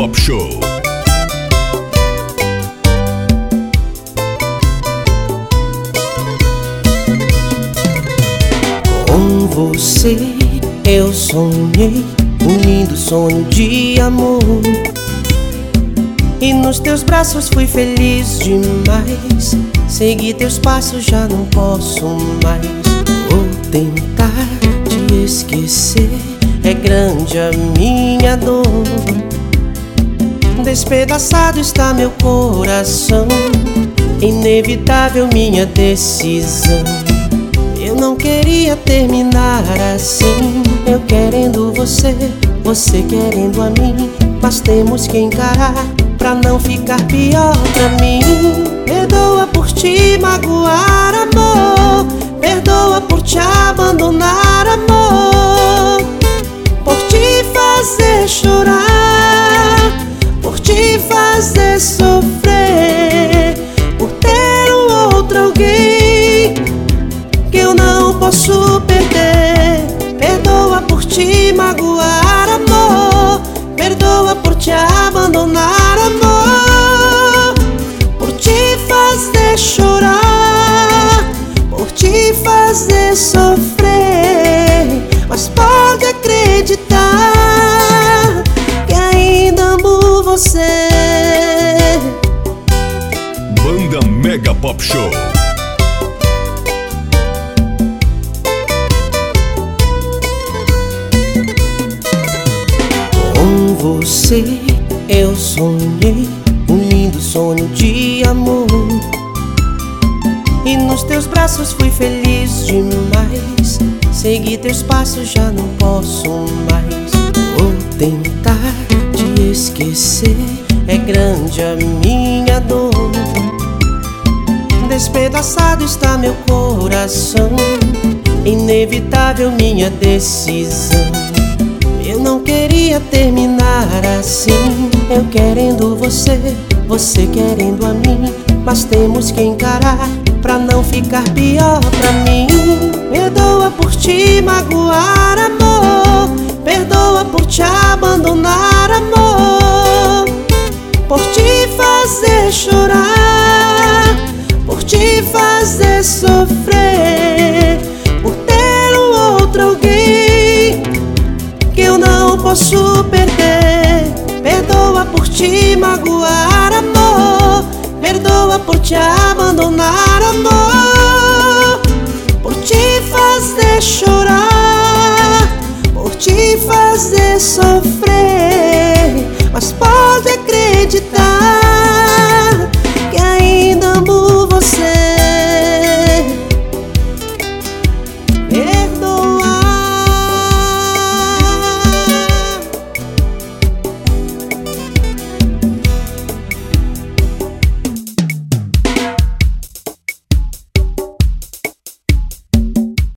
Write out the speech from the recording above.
Pop Show. Com você eu sonhei um lindo sonho de amor. E nos teus braços fui feliz demais. Segui teus passos, já não posso mais. Vou tentar te esquecer. É grande a minha dor. Despedaçado está meu coração. Inevitável minha decisão. Eu não queria terminar assim. Eu querendo você, você querendo a mim. Mas temos que encarar pra não ficar pior pra mim. Perdoa por te magoar, amor. Perdoa por te abandonar, sofrer, por ter um outro alguém que eu não posso perder. Perdoa por te magoar, amor. Perdoa por te abandonar, amor. Por te fazer chorar, por te fazer sofrer. Mas pode acreditar Mega Pop Show. Com você eu sonhei um lindo sonho de amor. E nos teus braços fui feliz demais. Segui teus passos, já não posso mais. Vou tentar te esquecer. É grande a minha dor. Despedaçado está meu coração. Inevitável minha decisão. Eu não queria terminar assim. Eu querendo você, você querendo a mim. Mas temos que encarar pra não ficar pior pra mim. Perdoa por te magoar, amor. Perdoa por te abandonar, amor. Por te fazer chorar, sofrer por ter um outro alguém que eu não posso perder. Perdoa por te magoar, amor. Perdoa por te abandonar, amor. Por te fazer chorar, por te fazer sofrer. Mas pode acreditar.